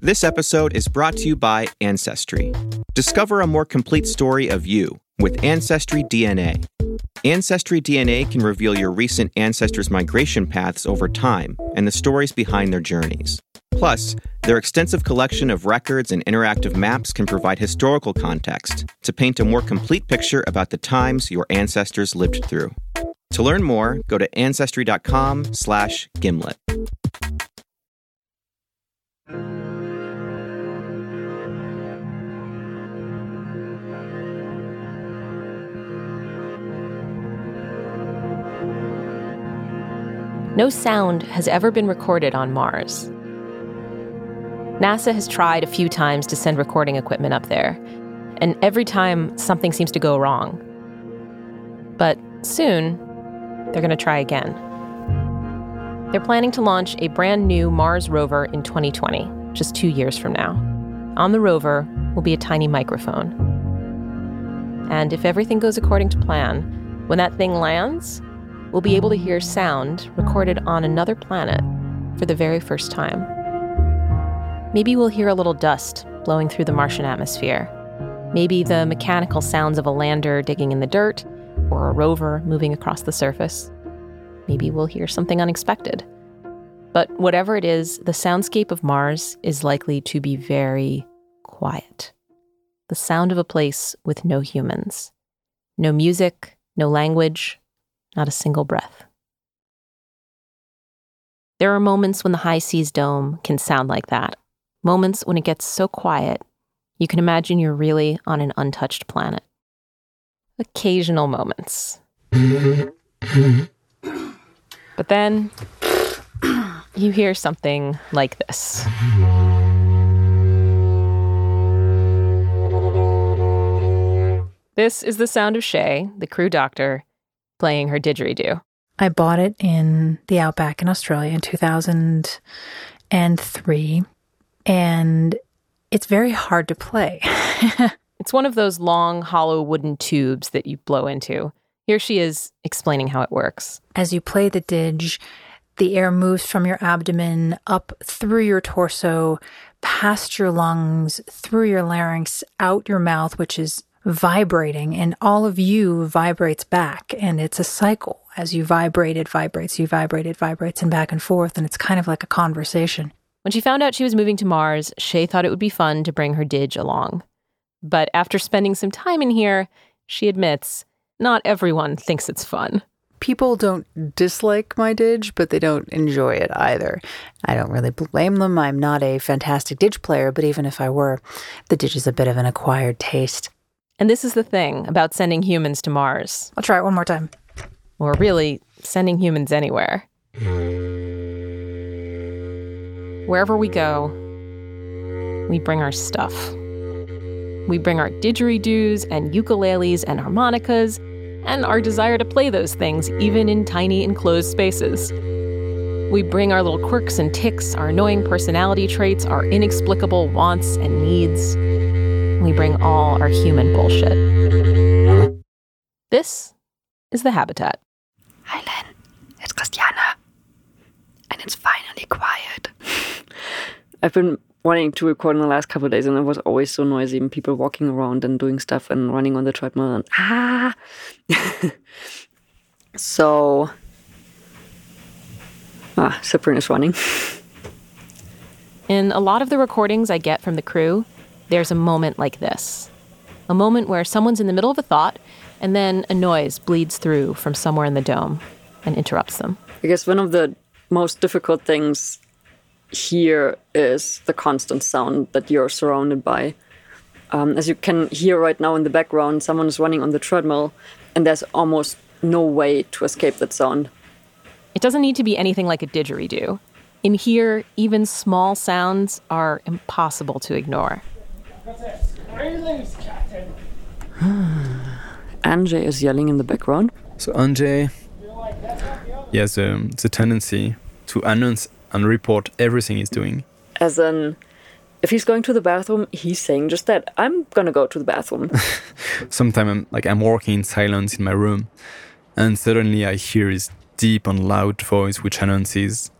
This episode is brought to you by Ancestry. Discover a more complete story of you with Ancestry DNA. Ancestry DNA can reveal your recent ancestors' migration paths over time and the stories behind their journeys. Plus, their extensive collection of records and interactive maps can provide historical context to paint a more complete picture about the times your ancestors lived through. To learn more, go to ancestry.com/gimlet. No sound has ever been recorded on Mars. NASA has tried a few times to send recording equipment up there, and every time something seems to go wrong. But soon, they're going to try again. They're planning to launch a brand new Mars rover in 2020, just two years from now. On the rover will be a tiny microphone. And if everything goes according to plan, when that thing lands, we'll be able to hear sound recorded on another planet for the very first time. Maybe we'll hear a little dust blowing through the Martian atmosphere. Maybe the mechanical sounds of a lander digging in the dirt or a rover moving across the surface. Maybe we'll hear something unexpected. But whatever it is, the soundscape of Mars is likely to be very quiet. The sound of a place with no humans. No music, no language, not a single breath. There are moments when the HI-SEAS dome can sound like that. Moments when it gets so quiet, you can imagine you're really on an untouched planet. Occasional moments. but then you hear something like this. This is the sound of Shay, the crew doctor, playing her didgeridoo. I bought it in the Outback in Australia in 2003, and it's very hard to play. it's one of those long, hollow wooden tubes that you blow into. Here she is explaining how it works. As you play the didge, the air moves from your abdomen up through your torso, past your lungs, through your larynx, out your mouth, which is vibrating and all of you vibrates back and it's a cycle as you vibrate it vibrates you vibrate it vibrates and back and forth and it's kind of like a conversation when she found out she was moving to mars shay thought it would be fun to bring her didge along but after spending some time in here she admits not everyone thinks it's fun people don't dislike my didge, but they don't enjoy it either. I don't really blame them. I'm not a fantastic didge player, but even if I were, the didge is a bit of an acquired taste. And this is the thing about sending humans to Mars. I'll try it one more time. Or really, sending humans anywhere. Wherever we go, we bring our stuff. We bring our didgeridoos and ukuleles and harmonicas and our desire to play those things even in tiny enclosed spaces. We bring our little quirks and ticks, our annoying personality traits, our inexplicable wants and needs we bring all our human bullshit. This is the habitat. Hi, Len. It's Christiana. And it's finally quiet. I've been wanting to record in the last couple days, and it was always so noisy, and people walking around and doing stuff and running on the treadmill and ah. so, ah, is running. In a lot of the recordings I get from the crew, there's a moment like this a moment where someone's in the middle of a thought, and then a noise bleeds through from somewhere in the dome and interrupts them. I guess one of the most difficult things here is the constant sound that you're surrounded by. Um, as you can hear right now in the background, someone is running on the treadmill, and there's almost no way to escape that sound. It doesn't need to be anything like a didgeridoo. In here, even small sounds are impossible to ignore. Anjay is yelling in the background. So Anjay, he has um, the tendency to announce and report everything he's doing. As in, if he's going to the bathroom, he's saying just that. I'm gonna go to the bathroom. Sometimes I'm like I'm walking in silence in my room, and suddenly I hear his deep and loud voice which announces,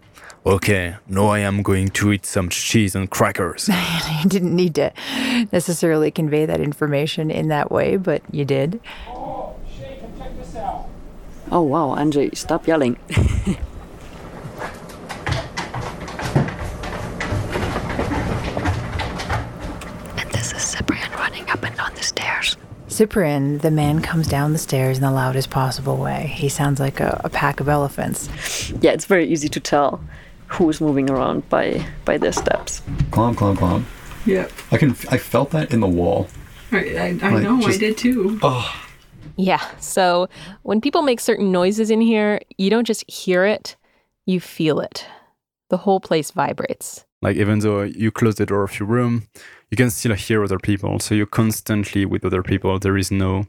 Okay, now I am going to eat some cheese and crackers. you didn't need to necessarily convey that information in that way, but you did. Oh oh wow, Andre, stop yelling. And this is Cyprian running up and down the stairs. Cyprian, the man, comes down the stairs in the loudest possible way. He sounds like a, a pack of elephants. yeah, it's very easy to tell who's moving around by by their steps. Clomp, clomp, clomp. Yeah, I can. I felt that in the wall. I, I, I Like, know, I did too. Oh, Yeah, so when people make certain noises in here, you don't just hear it, you feel it. The whole place vibrates. Like even though you close the door of your room, you can still hear other people. So you're constantly with other people. There is no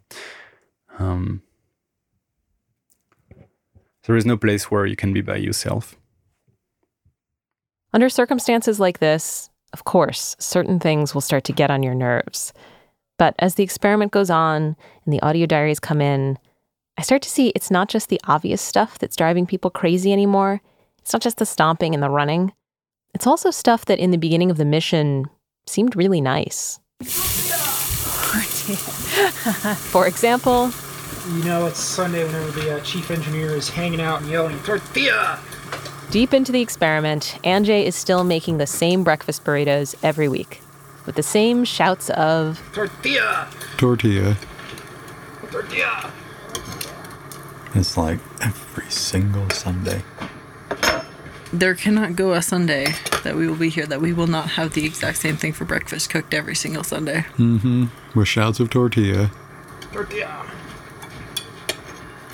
um, there is no place where you can be by yourself. Under circumstances like this, of course, certain things will start to get on your nerves. But as the experiment goes on and the audio diaries come in, I start to see it's not just the obvious stuff that's driving people crazy anymore. It's not just the stomping and the running. It's also stuff that in the beginning of the mission seemed really nice. For example, You know, it's Sunday whenever the uh, chief engineer is hanging out and yelling, Tortilla! Deep into the experiment, Anjay is still making the same breakfast burritos every week with the same shouts of Tortilla! tortilla. Tortilla! It's like every single Sunday. There cannot go a Sunday that we will be here that we will not have the exact same thing for breakfast cooked every single Sunday. Mm-hmm. With shouts of tortilla. Tortilla!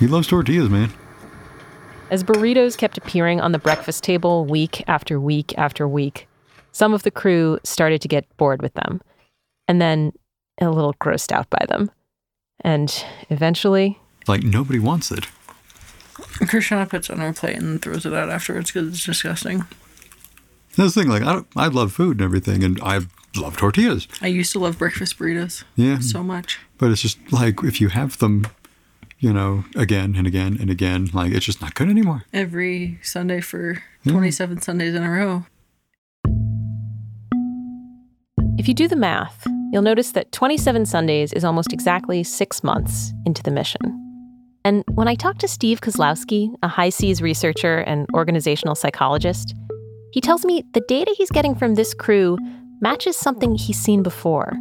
He loves tortillas, man. As burritos kept appearing on the breakfast table week after week after week, some of the crew started to get bored with them, and then a little grossed out by them. And eventually, Like nobody wants it. Krishana puts it on her plate and throws it out afterwards because it's disgusting. That's the thing. Like I, don't, I love food and everything, and I love tortillas. I used to love breakfast burritos Yeah. so much. But it's just like if you have them, you know, again and again and again, like it's just not good anymore. Every Sunday for Yeah. 27 Sundays in a row. if you do the math, you'll notice that 27 Sundays is almost exactly six months into the mission. And when I talked to Steve Kozlowski, a HI-SEAS researcher and organizational psychologist, he tells me the data he's getting from this crew matches something he's seen before.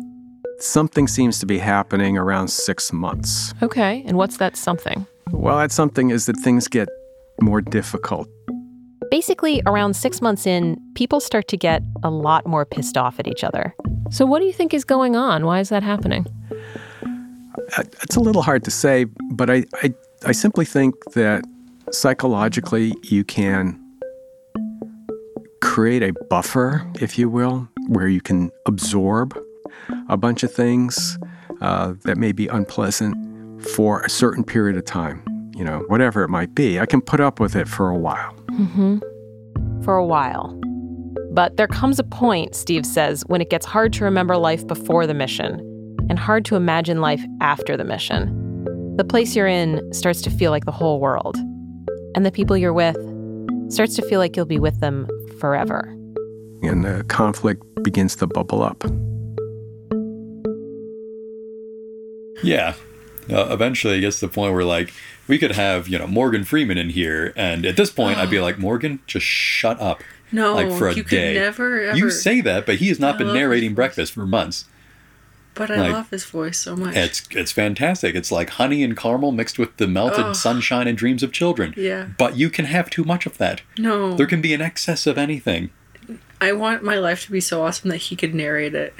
Something seems to be happening around six months. Okay, and what's that something? Well, that something is that things get more difficult. Basically, around six months in, people start to get a lot more pissed off at each other. So, what do you think is going on? Why is that happening? Uh, It's a little hard to say, but I, I, I simply think that psychologically you can create a buffer, if you will, where you can absorb a bunch of things uh, that may be unpleasant for a certain period of time. You know, whatever it might be, I can put up with it for a while. Mm-hmm. For a while. But there comes a point, Steve says, when it gets hard to remember life before the mission and hard to imagine life after the mission. The place you're in starts to feel like the whole world. And the people you're with starts to feel like you'll be with them forever. And the conflict begins to bubble up. Yeah. Uh, eventually, it gets to the point where, like, we could have, you know, Morgan Freeman in here, and at this point, I'd be like, Morgan, just shut up. No, like for a you could day. never, ever- You say that, but he has not I been narrating breakfast for months. But I Like- love his voice so much. It's it's fantastic. It's like honey and caramel mixed with the melted Ugh. sunshine and dreams of children. Yeah. But you can have too much of that. No. There can be an excess of anything. I want my life to be so awesome that he could narrate it.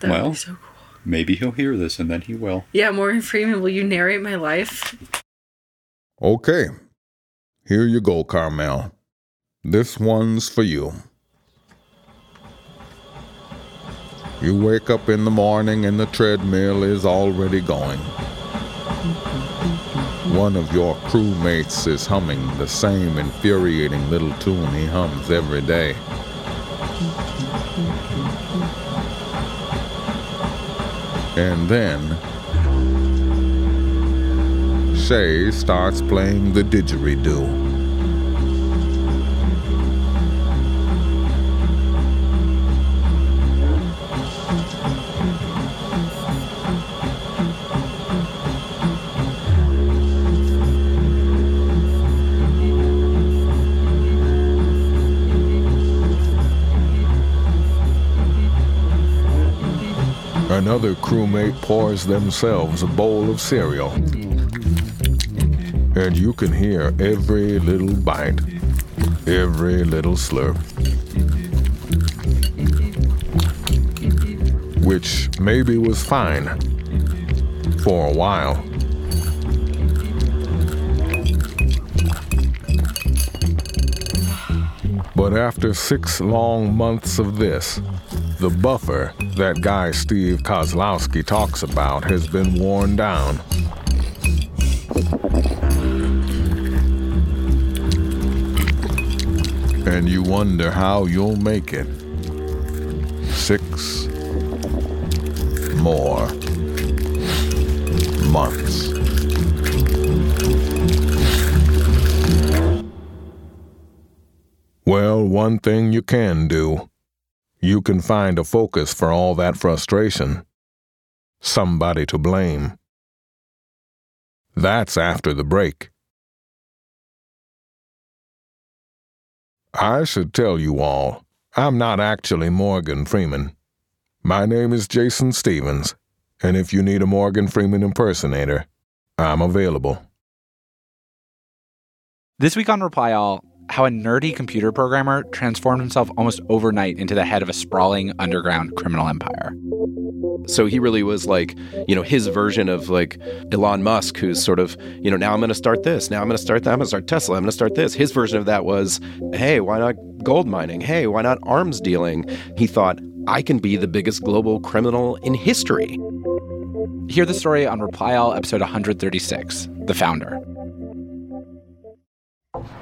That would well, be so cool. Maybe he'll hear this and then he will. Yeah, Morgan Freeman, will you narrate my life? Okay. Here you go, Carmel. This one's for you. You wake up in the morning and the treadmill is already going. One of your crewmates is humming the same infuriating little tune he hums every day. And then Shay starts playing the didgeridoo. Another crewmate pours themselves a bowl of cereal. And you can hear every little bite, every little slurp. Which maybe was fine for a while. But after six long months of this, the buffer that guy Steve Kozlowski talks about has been worn down. And you wonder how you'll make it. Six more months. Well, one thing you can do you can find a focus for all that frustration. Somebody to blame. That's after the break. I should tell you all, I'm not actually Morgan Freeman. My name is Jason Stevens, and if you need a Morgan Freeman impersonator, I'm available. This week on Reply All, how a nerdy computer programmer transformed himself almost overnight into the head of a sprawling underground criminal empire. So he really was like, you know, his version of like Elon Musk, who's sort of, you know, now I'm going to start this. Now I'm going to start that. I'm going to start Tesla. I'm going to start this. His version of that was, hey, why not gold mining? Hey, why not arms dealing? He thought, I can be the biggest global criminal in history. Hear the story on Reply All, episode 136 The Founder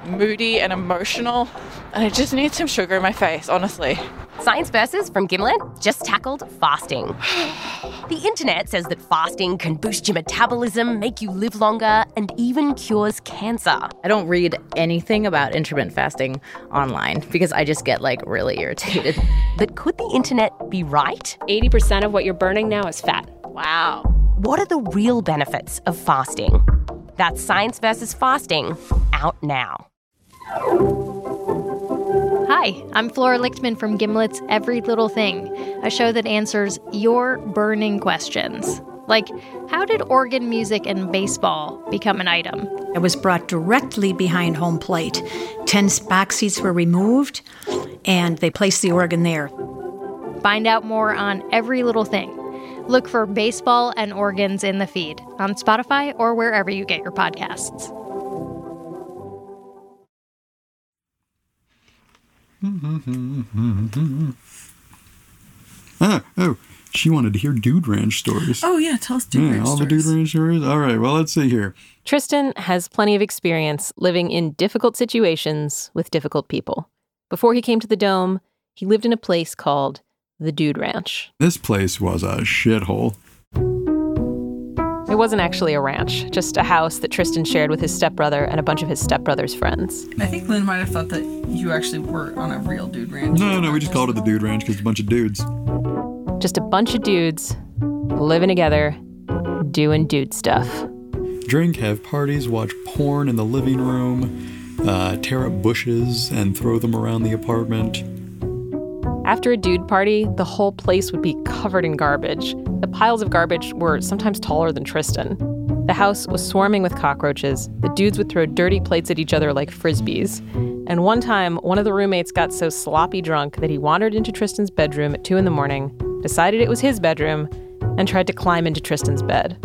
moody and emotional, and I just need some sugar in my face, honestly. Science Versus from Gimlet just tackled fasting. the internet says that fasting can boost your metabolism, make you live longer, and even cures cancer. I don't read anything about intermittent fasting online because I just get like really irritated. but could the internet be right? 80% of what you're burning now is fat. Wow. What are the real benefits of fasting? That's Science versus Fasting, out now. Hi, I'm Flora Lichtman from Gimlet's Every Little Thing, a show that answers your burning questions. Like, how did organ music and baseball become an item? It was brought directly behind home plate. Ten box seats were removed, and they placed the organ there. Find out more on Every Little Thing. Look for Baseball and Organs in the feed on Spotify or wherever you get your podcasts. Ah, oh, she wanted to hear Dude Ranch stories. Oh, yeah, tell us Dude yeah, Ranch all stories. the Dude Ranch stories? All right, well, let's see here. Tristan has plenty of experience living in difficult situations with difficult people. Before he came to the Dome, he lived in a place called the Dude Ranch. This place was a shithole. It wasn't actually a ranch, just a house that Tristan shared with his stepbrother and a bunch of his stepbrother's friends. I think Lynn might have thought that you actually were on a real dude ranch. No, no, we just called it the Dude Ranch because it's a bunch of dudes. Just a bunch of dudes living together, doing dude stuff. Drink, have parties, watch porn in the living room, uh, tear up bushes and throw them around the apartment. After a dude party, the whole place would be covered in garbage. The piles of garbage were sometimes taller than Tristan. The house was swarming with cockroaches. The dudes would throw dirty plates at each other like frisbees. And one time, one of the roommates got so sloppy drunk that he wandered into Tristan's bedroom at 2 in the morning, decided it was his bedroom, and tried to climb into Tristan's bed.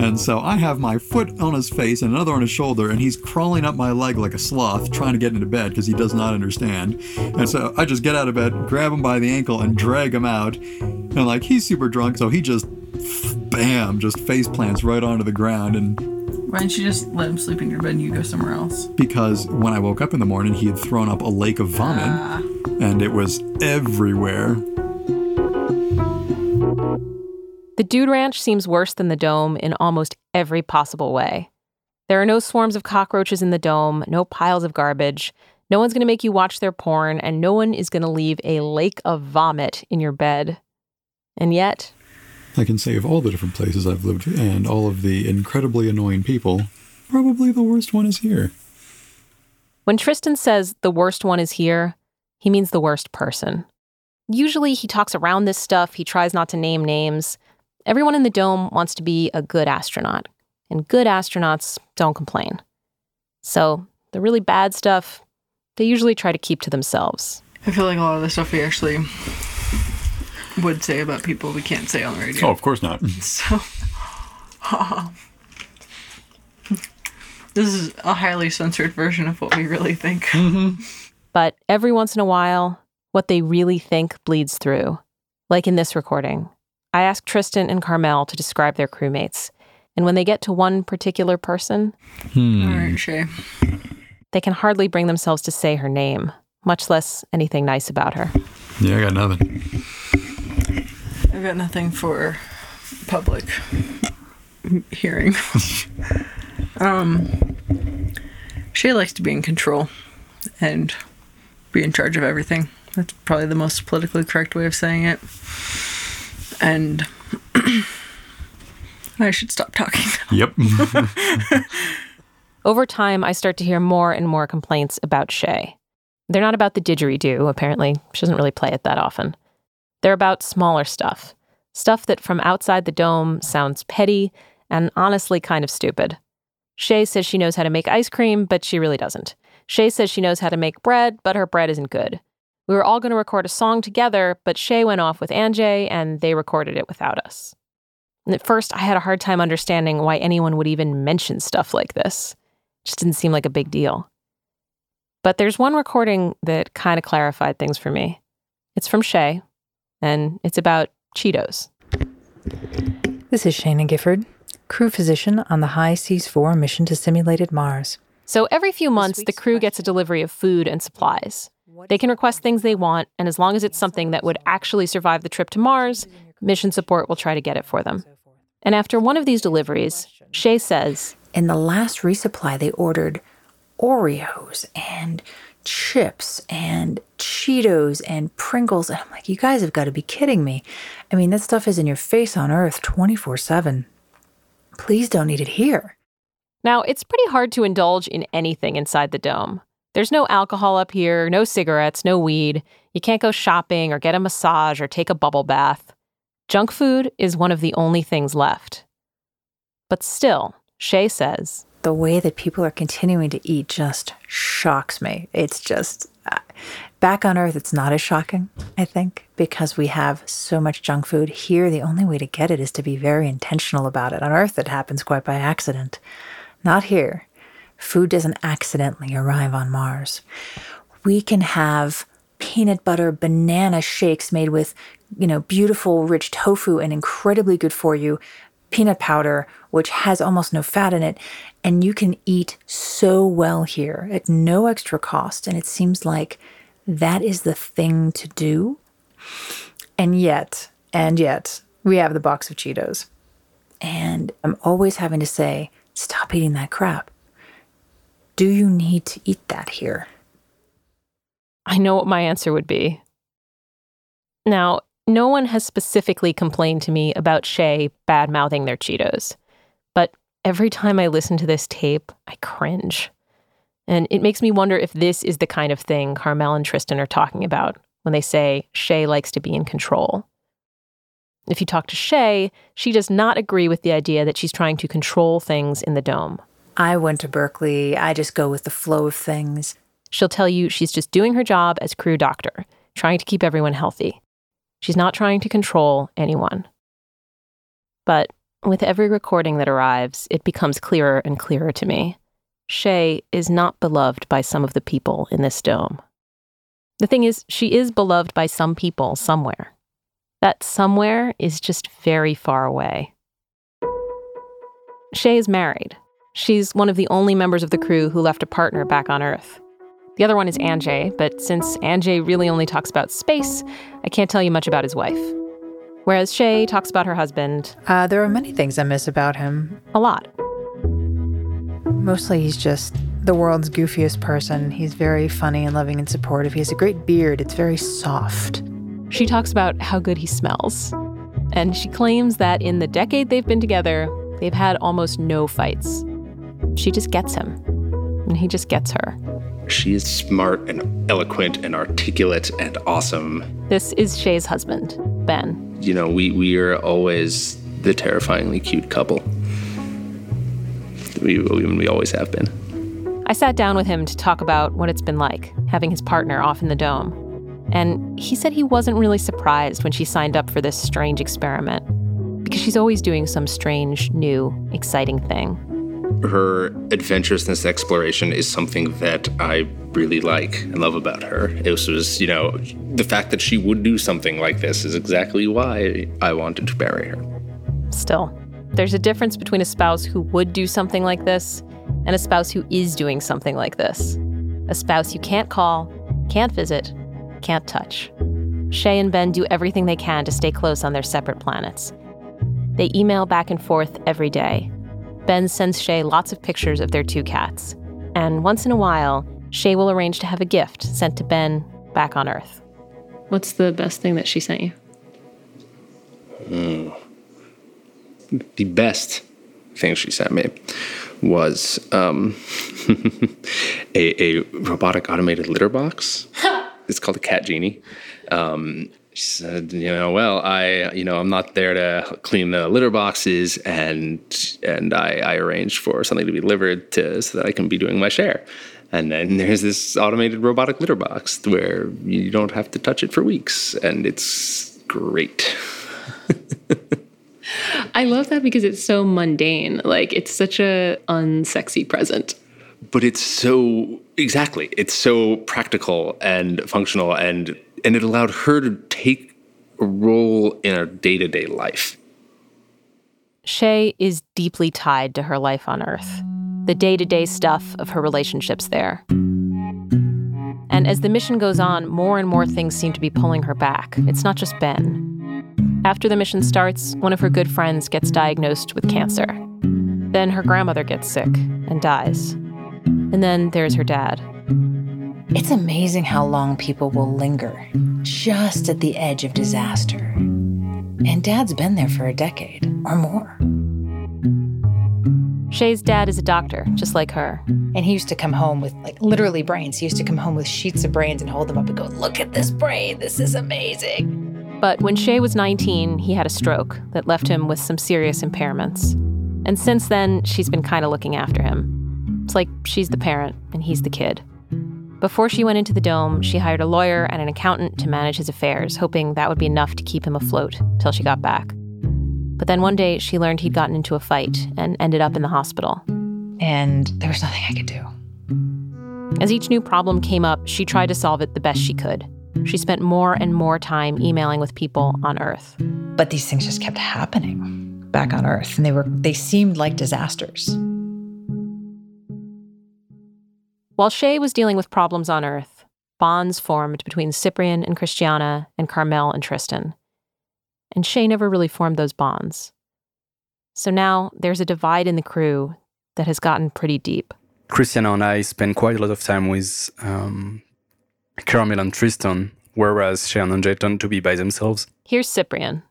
And so I have my foot on his face and another on his shoulder, and he's crawling up my leg like a sloth, trying to get into bed because he does not understand. And so I just get out of bed, grab him by the ankle, and drag him out. And like he's super drunk, so he just bam, just face plants right onto the ground. And Why didn't you just let him sleep in your bed and you go somewhere else? because when I woke up in the morning, he had thrown up a lake of vomit, Ah. and it was everywhere. The Dude Ranch seems worse than the Dome in almost every possible way. There are no swarms of cockroaches in the Dome, no piles of garbage. No one's going to make you watch their porn, and no one is going to leave a lake of vomit in your bed. And yet, I can say of all the different places I've lived and all of the incredibly annoying people, probably the worst one is here. when Tristan says the worst one is here, he means the worst person. Usually he talks around this stuff, he tries not to name names. Everyone in the dome wants to be a good astronaut, and good astronauts don't complain. So the really bad stuff, they usually try to keep to themselves. I feel like a lot of the stuff we actually would say about people we can't say on the radio. Oh, of course not. So, this is a highly censored version of what we really think. Mm-hmm. But every once in a while, what they really think bleeds through. Like in this recording, I asked Tristan and Carmel to describe their crewmates. And when they get to one particular person, All right, Shay. they can hardly bring themselves to say her name, much less anything nice about her. Yeah, I got nothing. I've got nothing for public hearing. um, Shay likes to be in control and be in charge of everything. That's probably the most politically correct way of saying it. And I should stop talking. Yep. Over time, I start to hear more and more complaints about Shay. They're not about the didgeridoo, apparently. She doesn't really play it that often. They're about smaller stuff. Stuff that from outside the dome sounds petty and honestly kind of stupid. Shay says she knows how to make ice cream, but she really doesn't. Shay says she knows how to make bread, but her bread isn't good. We were all going to record a song together, but Shay went off with Anjay and they recorded it without us. And at first, I had a hard time understanding why anyone would even mention stuff like this. It Just didn't seem like a big deal. But there's one recording that kind of clarified things for me. It's from Shay, and it's about Cheetos. This is Sheyna Gifford, crew physician on the HI-SEAS 4 mission to simulated Mars. So every few months, the crew gets a delivery of food and supplies. They can request things they want, and as long as it's something that would actually survive the trip to Mars, mission support will try to get it for them. And after one of these deliveries, Shay says, In the last resupply, they ordered Oreos and chips and Cheetos and Pringles. And I'm like, you guys have got to be kidding me. I mean, that stuff is in your face on Earth 24 7. Please don't eat it here. Now, it's pretty hard to indulge in anything inside the dome. There's no alcohol up here, no cigarettes, no weed. You can't go shopping or get a massage or take a bubble bath. Junk food is one of the only things left. But still, Shay says, The way that people are continuing to eat just shocks me. It's just. uh, Back on Earth, it's not as shocking, I think, because we have so much junk food. Here, the only way to get it is to be very intentional about it. On Earth, it happens quite by accident. Not here. Food doesn't accidentally arrive on Mars. We can have peanut butter banana shakes made with, you know, beautiful rich tofu and incredibly good for you peanut powder, which has almost no fat in it. And you can eat so well here at no extra cost. And it seems like that is the thing to do. And yet, and yet, we have the box of Cheetos. And I'm always having to say, stop eating that crap. Do you need to eat that here? I know what my answer would be. Now, no one has specifically complained to me about Shay bad mouthing their Cheetos, but every time I listen to this tape, I cringe. And it makes me wonder if this is the kind of thing Carmel and Tristan are talking about when they say Shay likes to be in control. If you talk to Shay, she does not agree with the idea that she's trying to control things in the dome. I went to Berkeley. I just go with the flow of things. She'll tell you she's just doing her job as crew doctor, trying to keep everyone healthy. She's not trying to control anyone. But with every recording that arrives, it becomes clearer and clearer to me. Shay is not beloved by some of the people in this dome. The thing is, she is beloved by some people somewhere. That somewhere is just very far away. Shay is married. She's one of the only members of the crew who left a partner back on Earth. The other one is Anjay, but since Anjay really only talks about space, I can't tell you much about his wife. Whereas Shay talks about her husband. Uh, there are many things I miss about him. A lot. Mostly, he's just the world's goofiest person. He's very funny and loving and supportive. He has a great beard, it's very soft. She talks about how good he smells. And she claims that in the decade they've been together, they've had almost no fights. She just gets him, and he just gets her. She is smart and eloquent and articulate and awesome. This is Shay's husband, Ben. You know, we, we are always the terrifyingly cute couple. We, we, we always have been. I sat down with him to talk about what it's been like having his partner off in the dome. And he said he wasn't really surprised when she signed up for this strange experiment because she's always doing some strange, new, exciting thing. Her adventurousness exploration is something that I really like and love about her. It was, you know, the fact that she would do something like this is exactly why I wanted to marry her. Still, there's a difference between a spouse who would do something like this and a spouse who is doing something like this. A spouse you can't call, can't visit, can't touch. Shay and Ben do everything they can to stay close on their separate planets. They email back and forth every day. Ben sends Shay lots of pictures of their two cats. And once in a while, Shay will arrange to have a gift sent to Ben back on Earth. What's the best thing that she sent you? Mm. The best thing she sent me was um, a, a, robotic automated litter box. it's called a Cat Genie. Um, she said, you know, well, I, you know, I'm not there to clean the litter boxes, and and I, I arranged for something to be delivered to so that I can be doing my share. And then there's this automated robotic litter box where you don't have to touch it for weeks, and it's great. I love that because it's so mundane. Like it's such a unsexy present. But it's so exactly. It's so practical and functional and and it allowed her to take a role in her day-to-day life. Shay is deeply tied to her life on Earth, the day to day stuff of her relationships there. And as the mission goes on, more and more things seem to be pulling her back. It's not just Ben. After the mission starts, one of her good friends gets diagnosed with cancer. Then her grandmother gets sick and dies. And then there's her dad. It's amazing how long people will linger just at the edge of disaster. And dad's been there for a decade or more. Shay's dad is a doctor, just like her. And he used to come home with, like, literally brains. He used to come home with sheets of brains and hold them up and go, Look at this brain. This is amazing. But when Shay was 19, he had a stroke that left him with some serious impairments. And since then, she's been kind of looking after him. It's like she's the parent and he's the kid. Before she went into the dome, she hired a lawyer and an accountant to manage his affairs, hoping that would be enough to keep him afloat till she got back. But then one day, she learned he'd gotten into a fight and ended up in the hospital. And there was nothing I could do. As each new problem came up, she tried to solve it the best she could. She spent more and more time emailing with people on Earth. But these things just kept happening back on Earth, and they were they seemed like disasters. While Shay was dealing with problems on Earth, bonds formed between Cyprian and Christiana and Carmel and Tristan. And Shay never really formed those bonds. So now there's a divide in the crew that has gotten pretty deep. Christiana and I spend quite a lot of time with um, Carmel and Tristan, whereas Shay and Anjay tend to be by themselves. Here's Cyprian.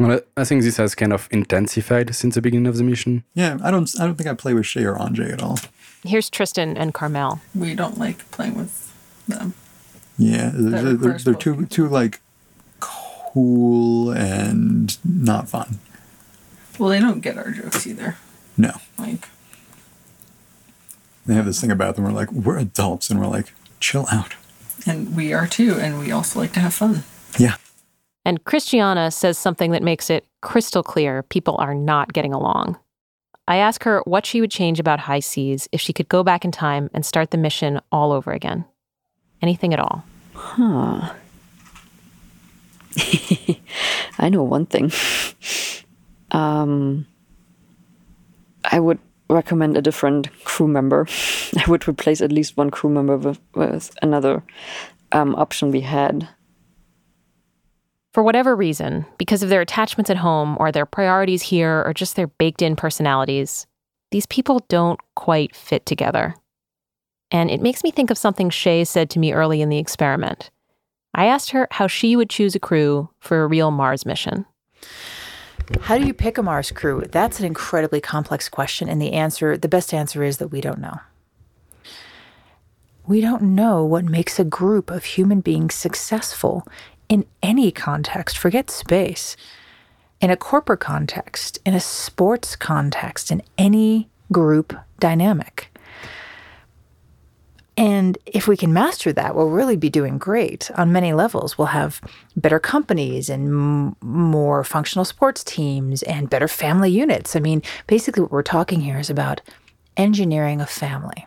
Well, I think this has kind of intensified since the beginning of the mission. Yeah, I don't. I don't think I play with Shay or Anjay at all. Here's Tristan and Carmel. We don't like playing with them. Yeah, they're, they're, they're too too like cool and not fun. Well, they don't get our jokes either. No, Like they have this thing about them. We're like, we're adults, and we're like, chill out. and we are too, and we also like to have fun. Yeah. And Christiana says something that makes it crystal clear people are not getting along. I ask her what she would change about HI-SEAS if she could go back in time and start the mission all over again. Anything at all. Huh. I know one thing. Um, I would recommend a different crew member. I would replace at least one crew member with, with another um, option we had. For whatever reason, because of their attachments at home or their priorities here or just their baked in personalities, these people don't quite fit together. And it makes me think of something Shay said to me early in the experiment. I asked her how she would choose a crew for a real Mars mission. How do you pick a Mars crew? That's an incredibly complex question, and the answer, the best answer is that we don't know. we don't know what makes a group of human beings successful in any context, forget space. In a corporate context, in a sports context, in any group dynamic. And if we can master that, we'll really be doing great on many levels. We'll have better companies and m- more functional sports teams and better family units. I mean, basically, what we're talking here is about engineering a family.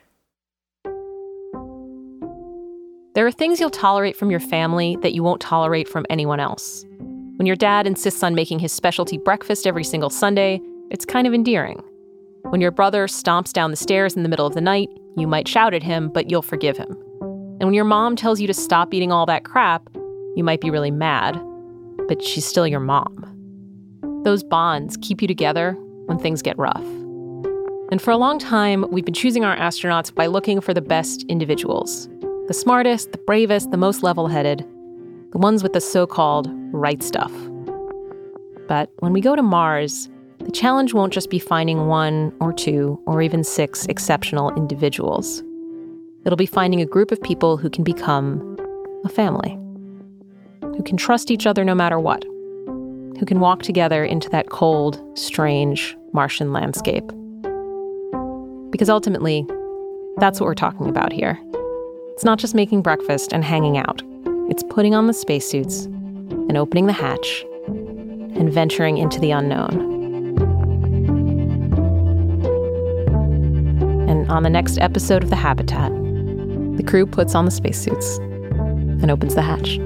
There are things you'll tolerate from your family that you won't tolerate from anyone else. When your dad insists on making his specialty breakfast every single Sunday, it's kind of endearing. When your brother stomps down the stairs in the middle of the night, you might shout at him, but you'll forgive him. And when your mom tells you to stop eating all that crap, you might be really mad, but she's still your mom. Those bonds keep you together when things get rough. And for a long time, we've been choosing our astronauts by looking for the best individuals the smartest, the bravest, the most level headed, the ones with the so called right stuff. But when we go to Mars, the challenge won't just be finding one or two or even six exceptional individuals. It'll be finding a group of people who can become a family, who can trust each other no matter what, who can walk together into that cold, strange Martian landscape. Because ultimately, that's what we're talking about here. It's not just making breakfast and hanging out, it's putting on the spacesuits and opening the hatch and venturing into the unknown. And on the next episode of The Habitat, the crew puts on the spacesuits and opens the hatch.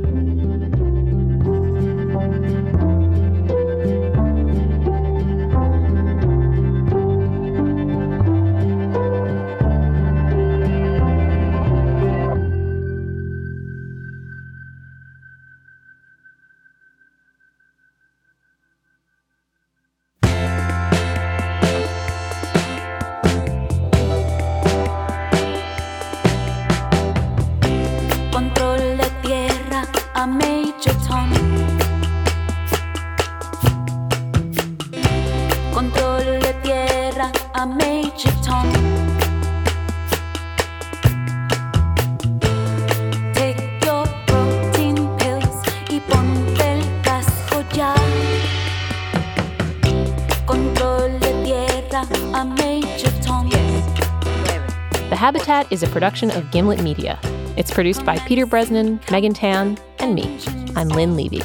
Habitat is a production of Gimlet Media. It's produced by Peter Bresnan, Megan Tan, and me. I'm Lynn Levy.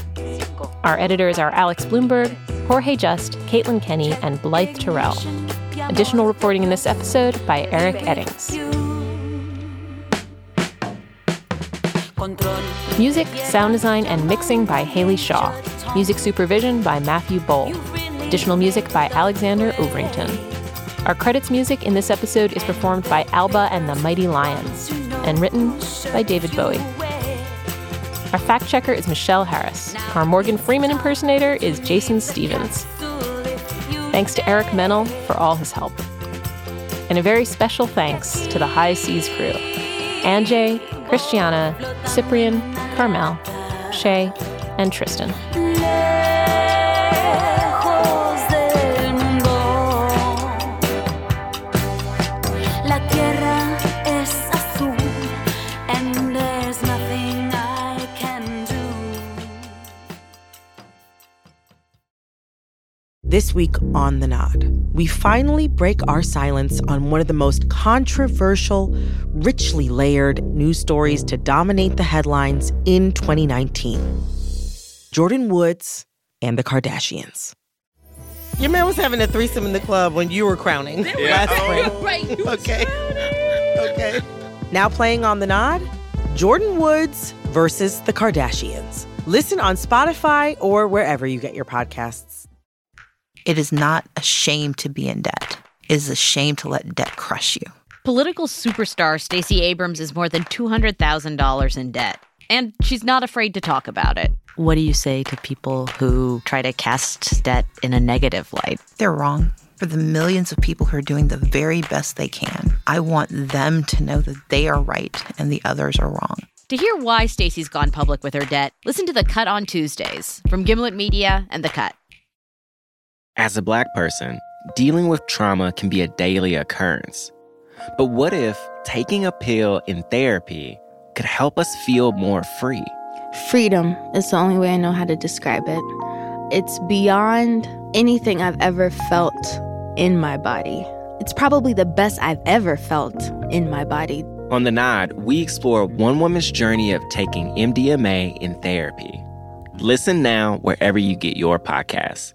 Our editors are Alex Blumberg, Jorge Just, Caitlin Kenney, and Blythe Terrell. Additional reporting in this episode by Eric Eddings. Music, sound design, and mixing by Haley Shaw. Music supervision by Matthew Boll. Additional music by Alexander Overington. Our credits music in this episode is performed by Alba and the Mighty Lions and written by David Bowie. Our fact checker is Michelle Harris. Our Morgan Freeman impersonator is Jason Stevens. Thanks to Eric Mennel for all his help. And a very special thanks to the HI-SEAS crew Anjay, Christiana, Cyprian, Carmel, Shay, and Tristan. This week on The Nod, we finally break our silence on one of the most controversial, richly layered news stories to dominate the headlines in 2019 Jordyn Woods and the Kardashians. Your man was having a threesome in the club when you were crowning Yeah. last spring. Right, you okay. Okay. Now playing on The Nod, Jordyn Woods versus the Kardashians. Listen on Spotify or wherever you get your podcasts. It is not a shame to be in debt. It is a shame to let debt crush you. Political superstar Stacey Abrams is more than $200,000 in debt, and she's not afraid to talk about it. What do you say to people who try to cast debt in a negative light? They're wrong. For the millions of people who are doing the very best they can, I want them to know that they are right and the others are wrong. To hear why Stacey's gone public with her debt, listen to The Cut on Tuesdays from Gimlet Media and The Cut. As a black person, dealing with trauma can be a daily occurrence. But what if taking a pill in therapy could help us feel more free? Freedom is the only way I know how to describe it. It's beyond anything I've ever felt in my body. It's probably the best I've ever felt in my body. On The Nod, we explore one woman's journey of taking MDMA in therapy. Listen now wherever you get your podcasts.